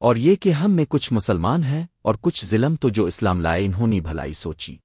اور یہ کہ ہم میں کچھ مسلمان ہیں اور کچھ ظلم تو جو اسلام لائے انہوں نے بھلائی سوچی۔